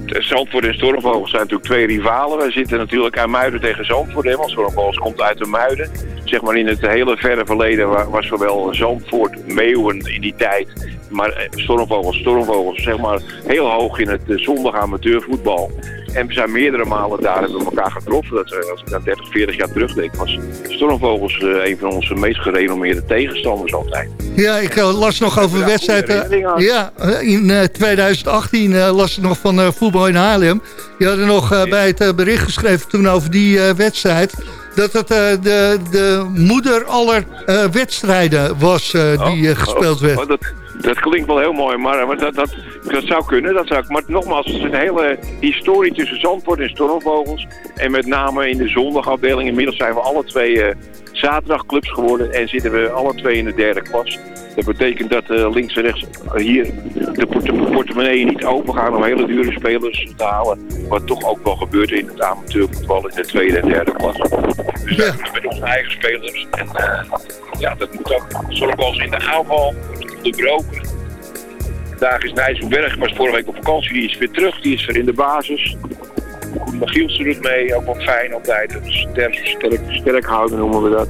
Zandvoort en Stormvogels zijn natuurlijk twee rivalen. We zitten natuurlijk aan Muiden tegen Zandvoort. Hè, want Stormvogels komt uit de Muiden. Zeg maar in het hele verre verleden was zowel Zandvoort, Meeuwen in die tijd. Maar Stormvogels, Stormvogels, zeg maar heel hoog in het zondag amateurvoetbal. En we zijn meerdere malen daar hebben we elkaar getroffen. Dat, als ik naar 30, 40 jaar terugdenk, was Stormvogels uh, een van onze meest gerenommeerde tegenstanders altijd. Ja, ik uh, las nog over wedstrijden. Ja, in uh, 2018 las ik nog van voetbal in Haarlem. Die hadden nog bij het bericht geschreven toen over die wedstrijd dat het de, de moeder aller wedstrijden was die oh, gespeeld oh, werd. Oh, dat, dat klinkt wel heel mooi, maar, dat, dat, dat zou kunnen. Dat zou, maar nogmaals, het is een hele historie tussen Zandvoort en Stormvogels. En met name in de zondagafdeling. Inmiddels zijn we alle twee uh, zaterdagclubs geworden en zitten we alle twee in de derde klas. Dat betekent dat uh, links en rechts hier de, de portemonnee niet open gaan om hele dure spelers te halen. Wat toch ook wel gebeurt in het amateurvoetbal in de tweede en derde klas. Dus ja. met onze eigen spelers. En uh, ja, dat moet ook. Zorgvals in de aanval onderbroken. Vandaag is Nijsselberg, was vorige week op vakantie, die is weer terug, die is weer in de basis. Koen Magielsen doet mee, ook wat fijn altijd. Sterk, sterk, sterk houden noemen we dat.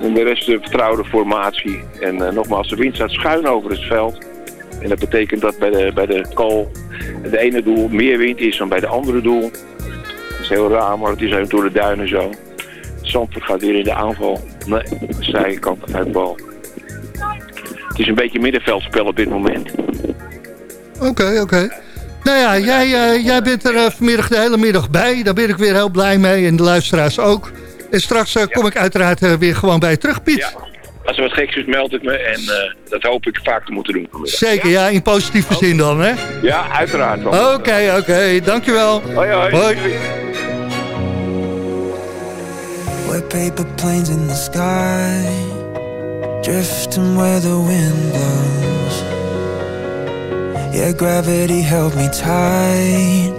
En de rest de vertrouwde formatie. En uh, nogmaals, de wind staat schuin over het veld. En dat betekent dat bij de, bij de kal de ene doel meer wind is dan bij de andere doel. Dat is heel raar, maar het is door de duinen zo. Zandvoort gaat weer in de aanval. Nee, zijkant uit bal. Het is een beetje middenveldspel op dit moment. Oké, oké. Nou ja, jij, uh, jij bent er uh, vanmiddag de hele middag bij. Daar ben ik weer heel blij mee en de luisteraars ook. En straks uh, kom ja. ik uiteraard weer gewoon bij je terug, Piet. Ja. Als er wat geks is, meld ik me en dat hoop ik vaak te moeten doen. Vanmiddag. Zeker, ja, in positieve zin dan, hè? Ja, uiteraard. Oké, oké. Okay, okay. Dankjewel. Hoi, hoi. hoi. We're paper planes in the sky Drifting where the wind blows Yeah, gravity held me tight.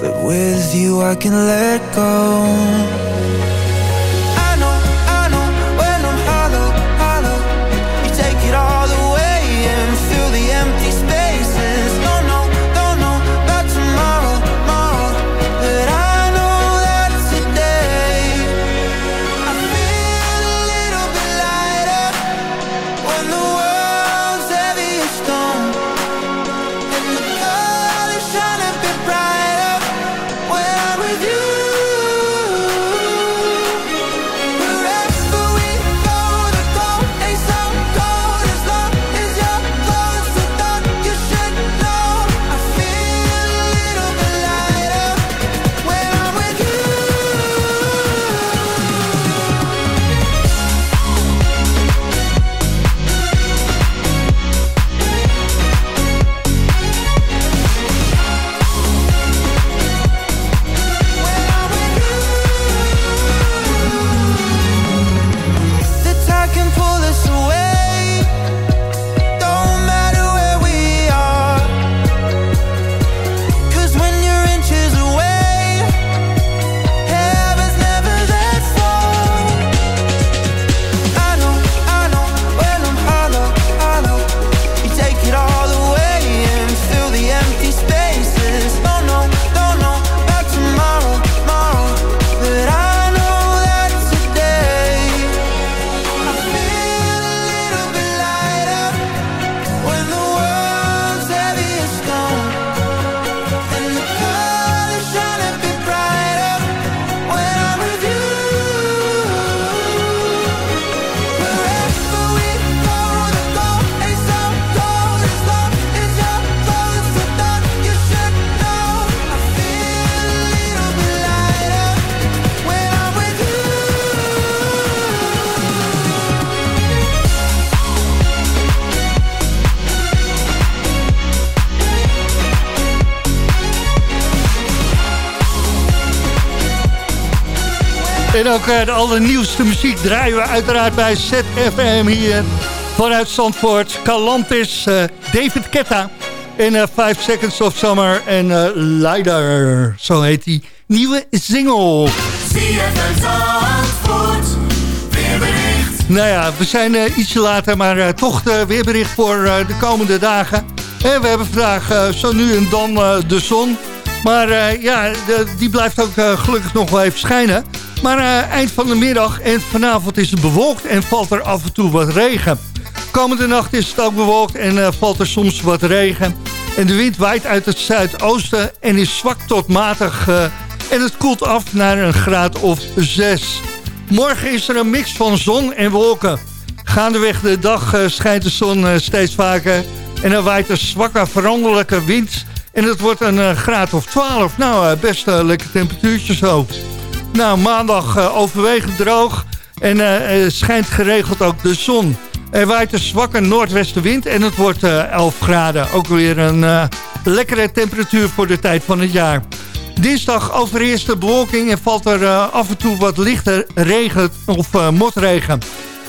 But with you I can let go En ook uh, de allernieuwste muziek draaien we uiteraard bij ZFM hier vanuit Zandvoort. Calantis, uh, David Ketta en uh, Five Seconds of Summer en uh, Leider. Zo heet die nieuwe single. Nou ja, we zijn uh, ietsje later, maar toch weerbericht voor de komende dagen. En we hebben vandaag zo nu en dan de zon. Maar ja, de, die blijft ook gelukkig nog wel even schijnen. Maar eind van de middag en vanavond is het bewolkt en valt er af en toe wat regen. Komende nacht is het ook bewolkt en valt er soms wat regen. En de wind waait uit het zuidoosten en is zwak tot matig. en het koelt af naar een graad of 6. Morgen is er een mix van zon en wolken. Gaandeweg de dag schijnt de zon steeds vaker. En er waait een zwakke veranderlijke wind. En het wordt een uh, graad of 12. Nou, best een lekker temperatuurtje zo. Nou, maandag overwegend droog. En schijnt geregeld ook de zon. Er waait een zwakke noordwestenwind en het wordt 11 graden. Ook weer een lekkere temperatuur voor de tijd van het jaar. Dinsdag overeerst de bewolking en valt er af en toe wat lichte regen of motregen.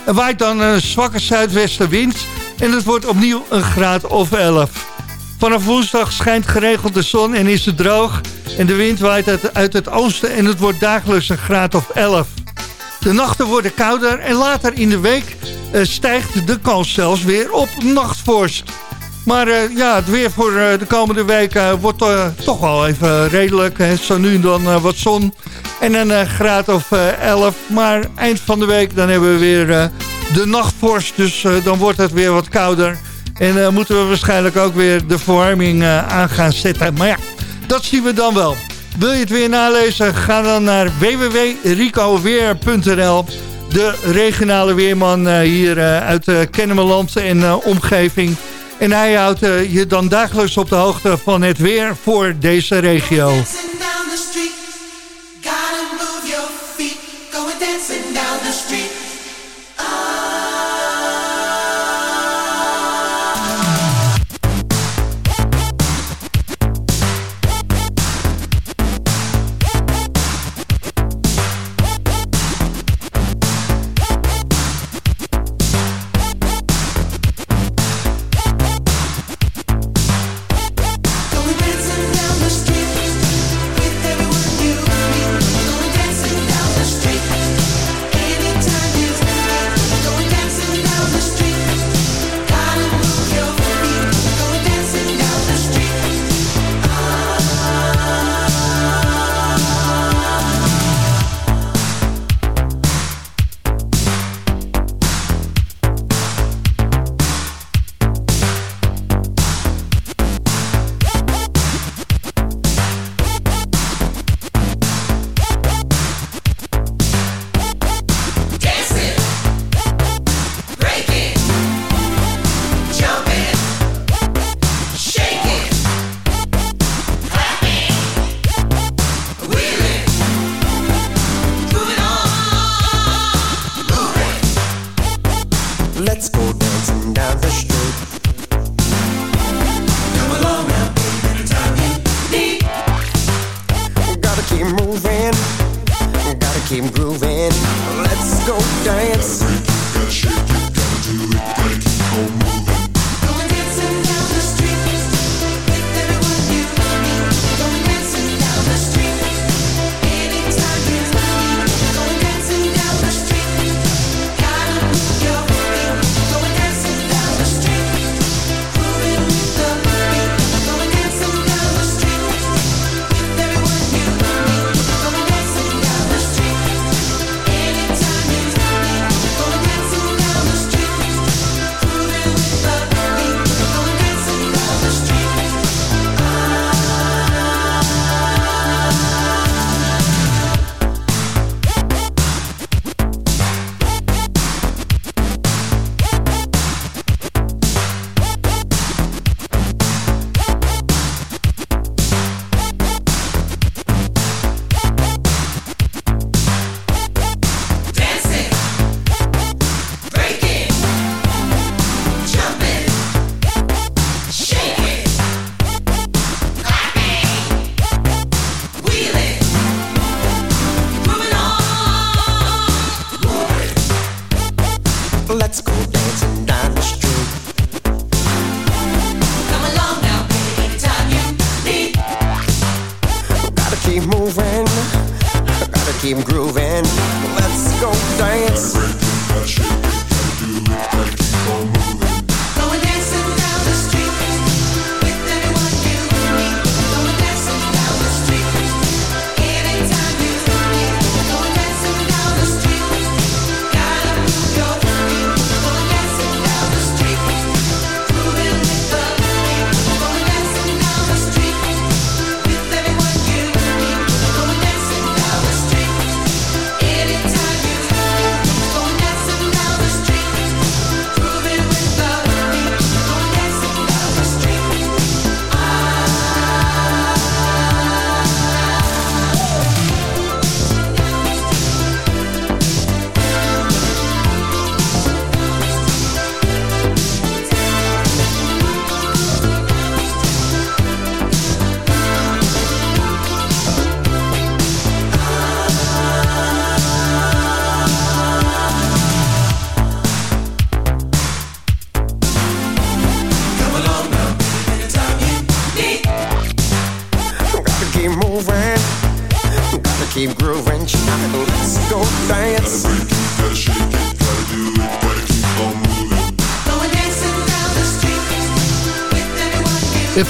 Er waait dan een zwakke zuidwestenwind en het wordt opnieuw een graad of 11. Vanaf woensdag schijnt geregeld de zon en is het droog. En de wind waait uit, het oosten en het wordt dagelijks een graad of 11. De nachten worden kouder en later in de week uh, stijgt de kans zelfs weer op nachtvorst. Maar uh, ja, het weer voor uh, de komende week wordt toch wel even redelijk. Hè. Zo nu en dan wat zon en een graad of 11. Maar eind van de week dan hebben we weer de nachtvorst. Dus dan wordt het weer wat kouder. En moeten we waarschijnlijk ook weer de verwarming aan gaan zetten. Maar ja, dat zien we dan wel. Wil je het weer nalezen? Ga dan naar www.ricoweer.nl De regionale weerman hier uit Kennemerland en omgeving... En hij houdt je dan dagelijks op de hoogte van het weer voor deze regio.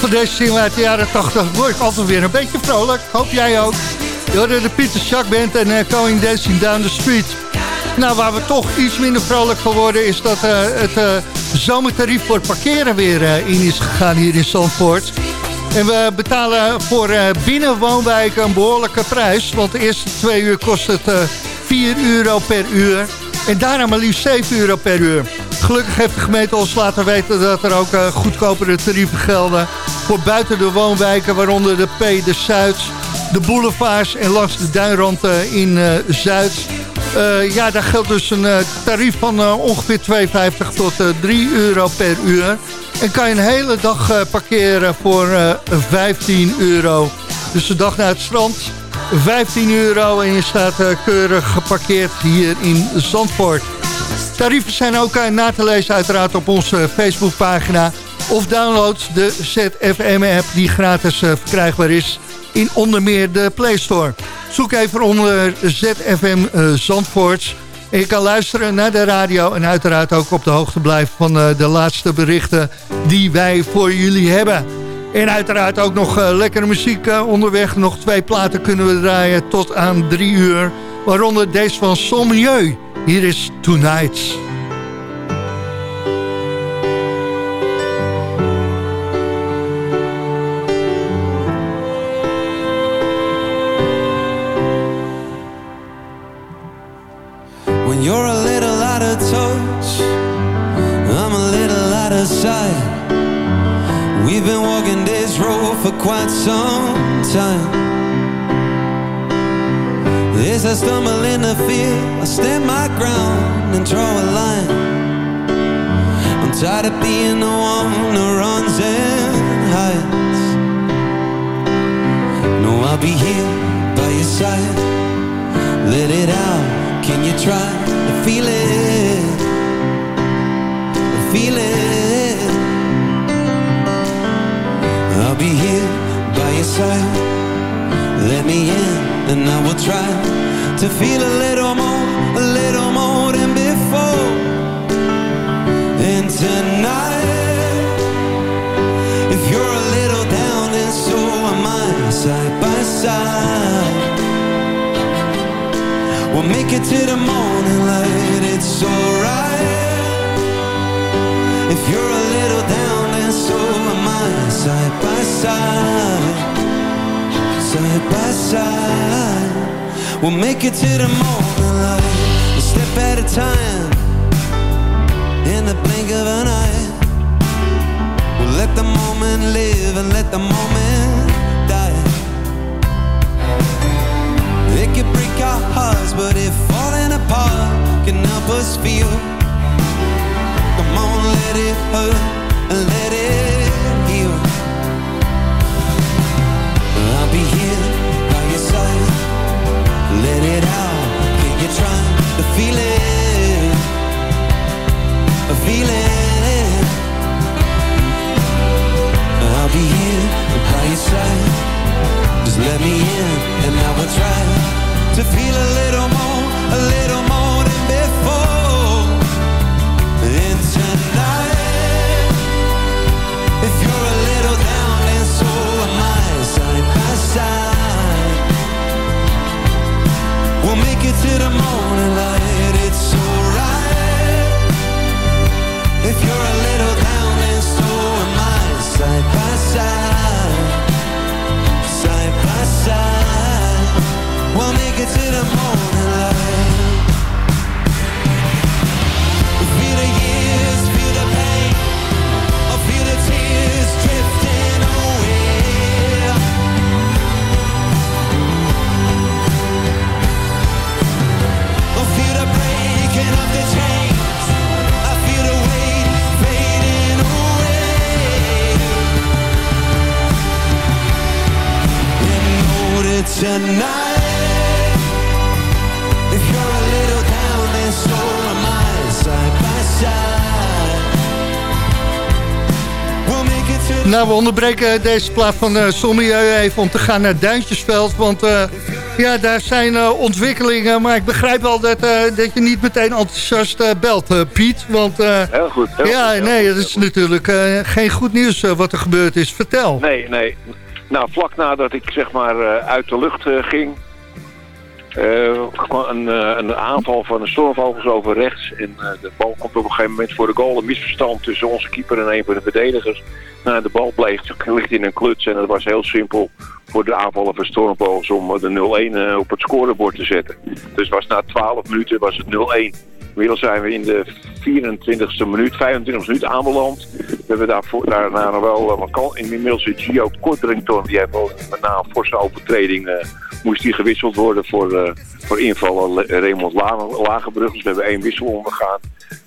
Van deze uit de jaren 80 word ik altijd weer een beetje vrolijk. Hoop jij ook. Je de Pieter Schack Band en eh, Going Dancing Down the Street. Nou, waar we toch iets minder vrolijk van worden... is dat eh, het eh, zomertarief voor parkeren weer in is gegaan hier in Zandvoort. En we betalen voor binnenwoonwijken een behoorlijke prijs. Want de eerste twee uur kost het eh 4 euro per uur. En daarna maar liefst 7 euro per uur. Gelukkig heeft de gemeente ons laten weten dat er ook goedkopere tarieven gelden... voor buiten de woonwijken, waaronder de P, de Zuid, de boulevards... en langs de duinrand eh, in eh, Zuid. Eh, ja, daar geldt dus een tarief van ongeveer 2,50 tot eh 3 euro per uur. En kan je een hele dag parkeren voor eh 15 euro. Dus de dag naar het strand, 15 euro en je staat keurig geparkeerd hier in Zandvoort. Tarieven zijn ook na te lezen uiteraard op onze Facebookpagina. Of download de ZFM-app die gratis eh, verkrijgbaar is in onder meer de Play Store. Zoek even onder ZFM eh, Zandvoort. En je kan luisteren naar de radio en uiteraard ook op de hoogte blijven van eh, de laatste berichten die wij voor jullie hebben. En uiteraard ook nog lekkere muziek onderweg. Nog twee platen kunnen we draaien tot aan drie uur. Waaronder deze van Sommieu. Hier is Tonight. The moment we onderbreken deze plaat van uh, Sommieu even om te gaan naar Duintjesveld. Want eh, ja, daar zijn eh, ontwikkelingen. Maar ik begrijp wel dat, dat je niet meteen enthousiast belt, Piet. Want Heel goed. Heel ja, goed, nee, het is natuurlijk geen goed nieuws wat er gebeurd is. Vertel. Nee, nee. Nou, vlak nadat ik zeg maar uit de lucht ging, een, eh, een aanval van de stormvogels over rechts. En eh, de bal komt op een gegeven moment voor de goal. Een misverstand tussen onze keeper en een van de verdedigers. Nou, de bal bleef, ligt in een kluts en het was heel simpel voor de aanvallen van stormvogels om eh, de 0-1 eh, op het scorebord te zetten. Dus was na 12 minuten was het 0-1. Inmiddels zijn we in de 24e minuut, 25e minuut aanbeland. We hebben daarvoor, daarna nog wel eh, wat. Inmiddels is Gio Kortrington, die heeft met na een forse overtreding, eh, moest die gewisseld worden voor, eh, voor invallen Le- Raymond La- Lagerbrug. Dus we hebben één wissel ondergaan.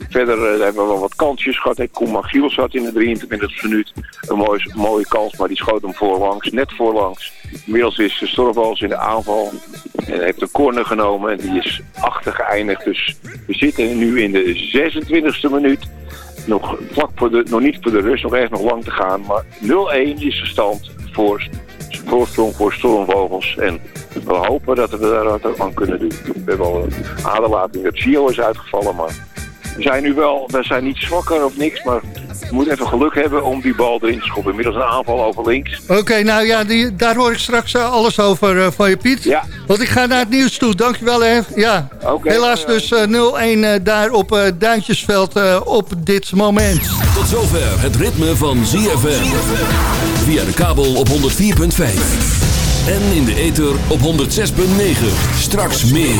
Verder eh, hebben we wel wat kansjes gehad. Hey, Koeman Giels had in de 23e minuut een mooie, mooie kans, maar die schoot hem voorlangs, net voorlangs. Inmiddels is Storvals in de aanval en heeft een corner genomen en die is achter geëindigd. Dus we zitten nu in de 26e minuut. Nog, vlak voor de, nog niet voor de rust, nog echt nog lang te gaan. Maar 0-1 is de stand voor voorsprong voor Stormvogels. En we hopen dat we daar wat aan kunnen doen. We hebben al een aderlating dat Gio is uitgevallen, maar we zijn nu wel, we zijn niet zwakker of niks, maar we moeten even geluk hebben om die bal erin te schoppen. Inmiddels een aanval over links. Oké, nou ja, die, daar hoor ik straks eh, alles over eh, van je, Piet. Ja. Want ik ga naar het nieuws toe. Dankjewel, hè. Ja, Oké, helaas eh, dus eh, 0-1 eh, daar op eh, Duintjesveld op dit moment. Tot zover het ritme van ZFM. Via de kabel op 104.5. En in de ether op 106.9. Straks meer.